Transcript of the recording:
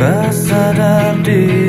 tak sadar diri